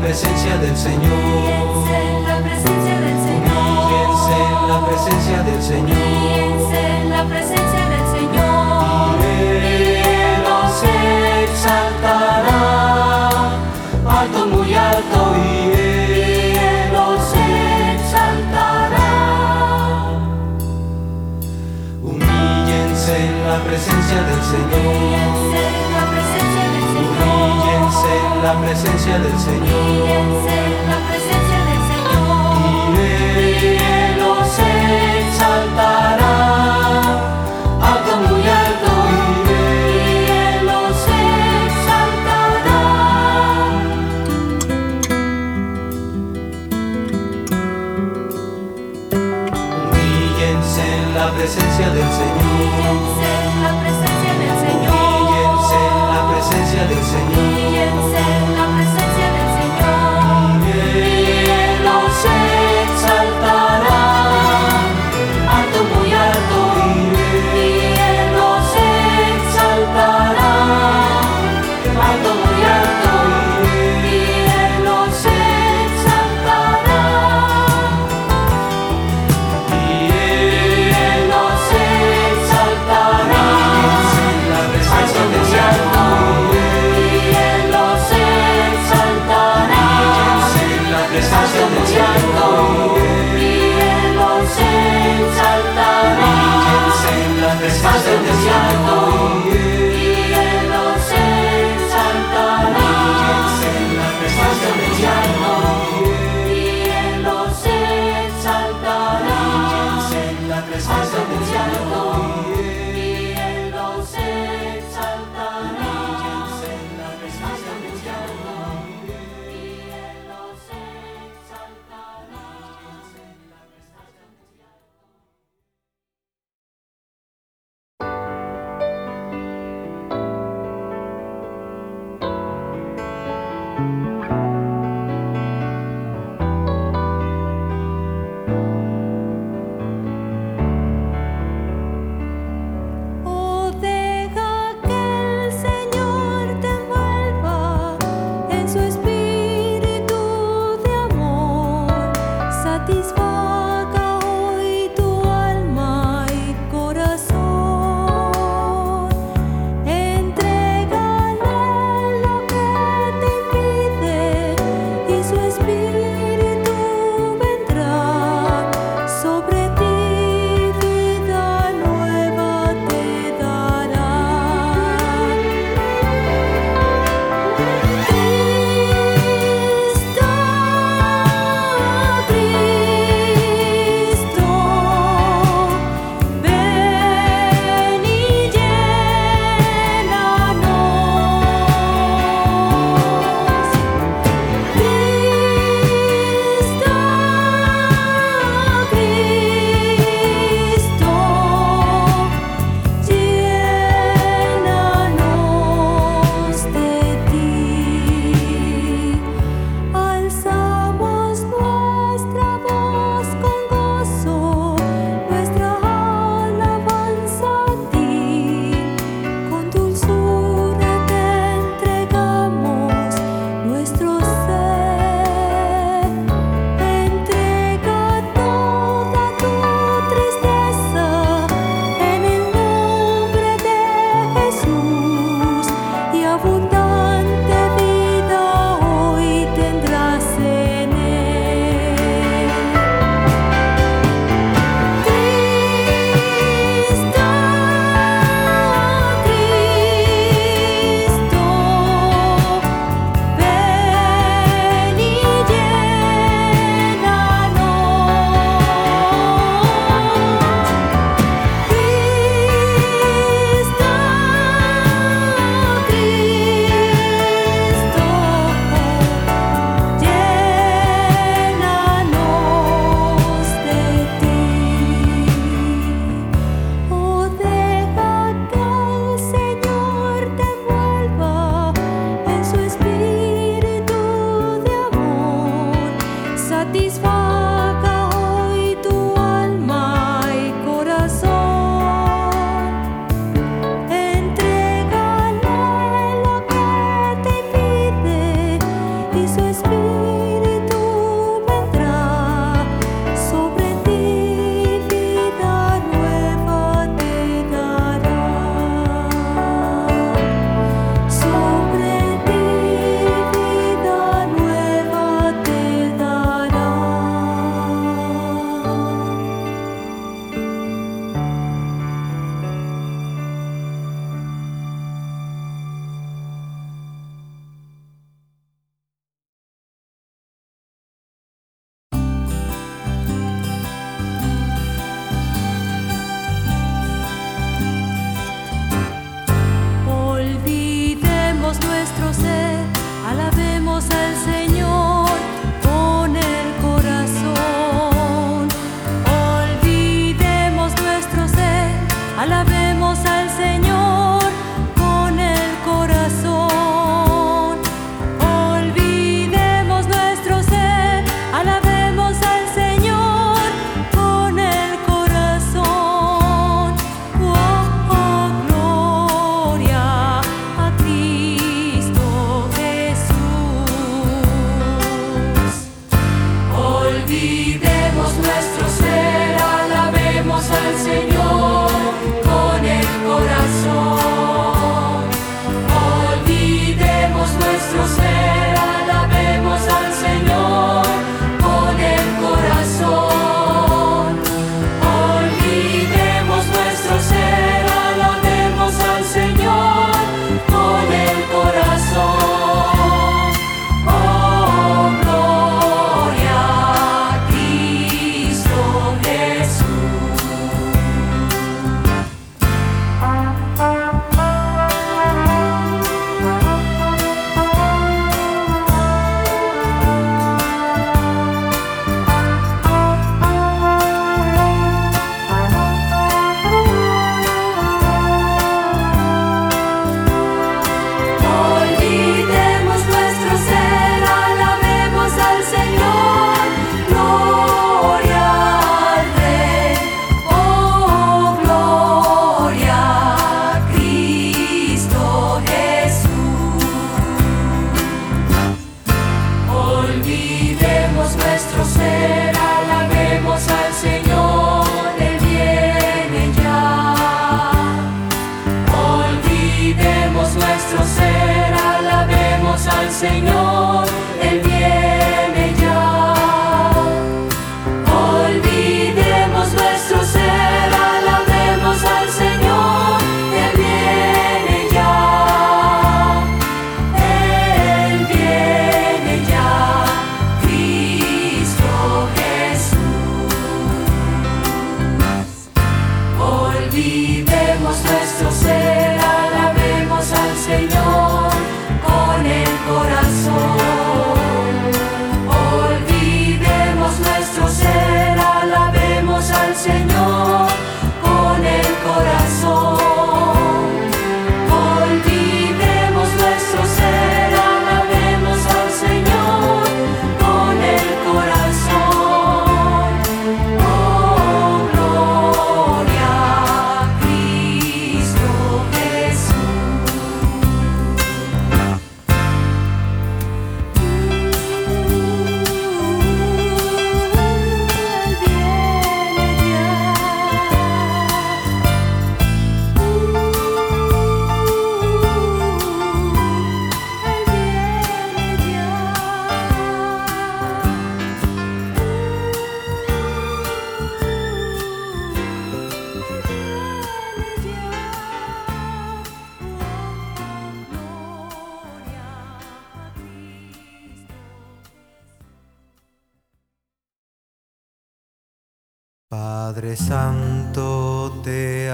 Presencia del Señor. En la presencia del Humíllense en la Señor. presencia del Señor. En la presencia del Señor. Él los exaltará, alto, muy alto, y Él los exaltará. Humíllense en la presencia del Señor. La presencia del Señor. En la presencia del Señor. Y Él los exaltará, alto, muy alto, y Él los exaltará. Humíllense en la presencia del Señor. Christmas.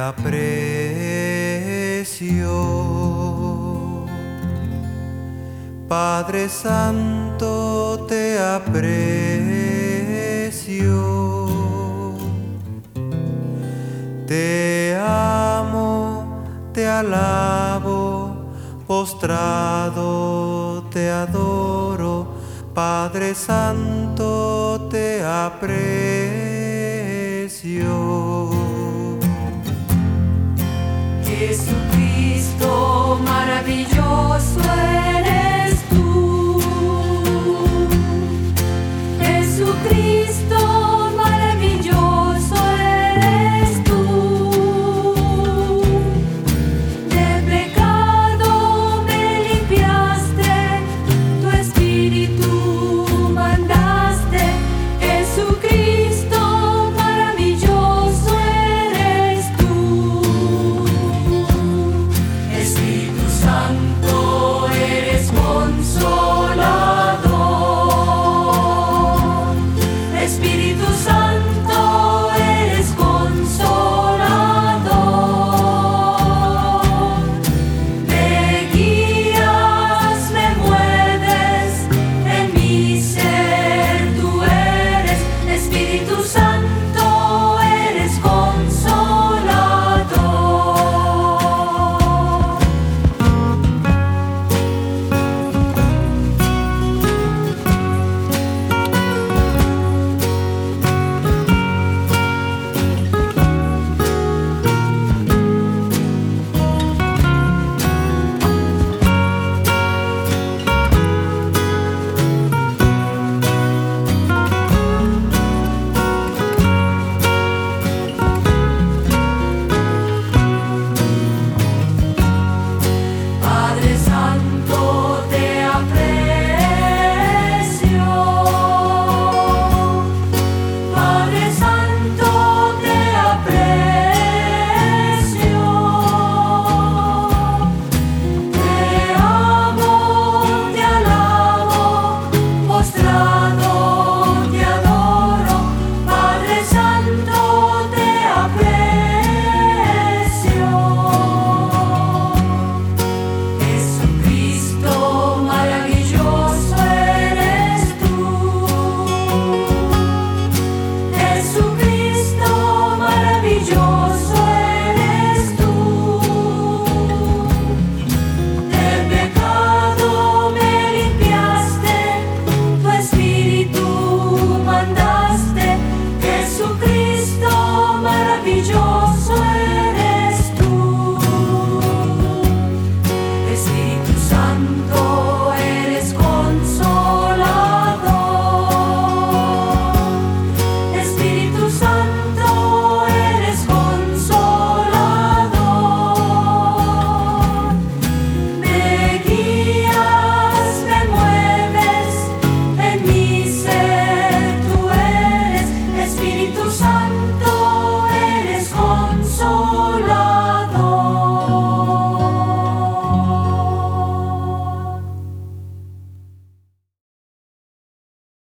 Aprecio. Padre Santo, te aprecio. Te amo, te alabo, postrado te adoro. Padre Santo, te aprecio. Jesucristo maravilloso.